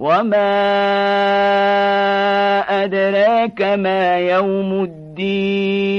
وما أدراك ما يوم الدين